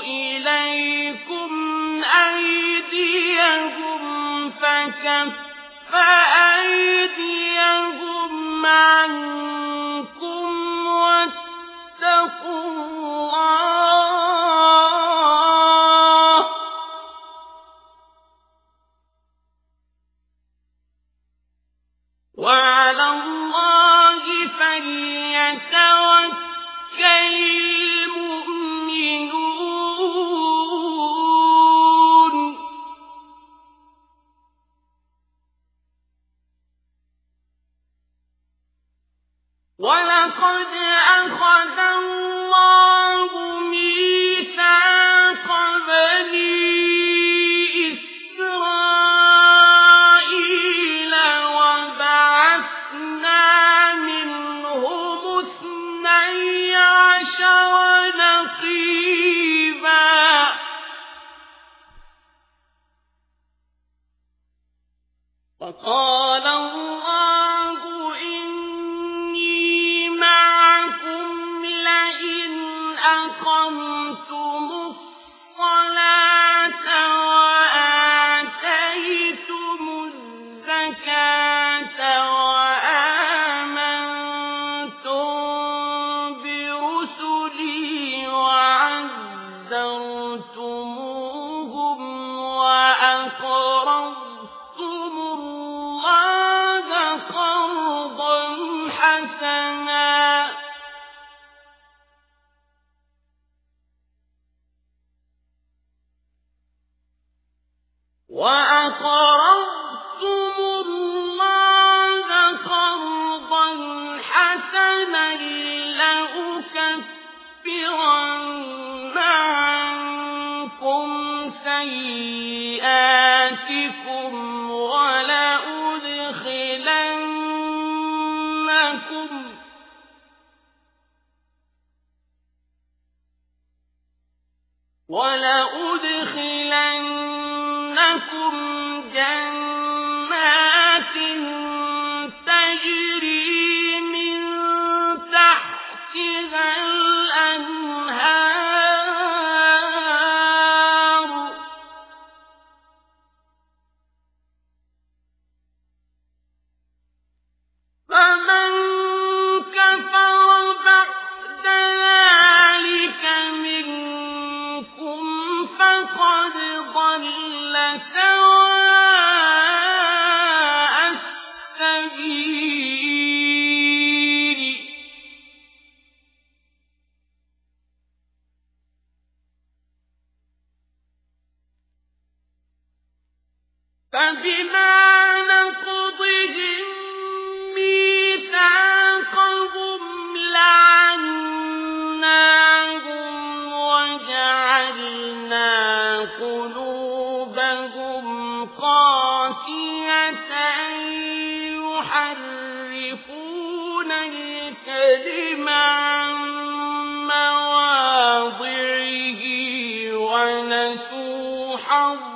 إليكم أيديهم فكف أيديهم عنكم واتقوا الله. وعلى الله فليتوكل ولقد أخذ الله ميثاق بني إسرائيل وبعثنا عشر نقيبا. وقال الله حسنا وأقرضتم الله حسنا سيئاتكم ولأدخلنكم فبما نقضهم ميثاقهم لعناهم وجعلنا قلوبهم قاسية يحرفون الكلم عن مواضعه ونسوا حظا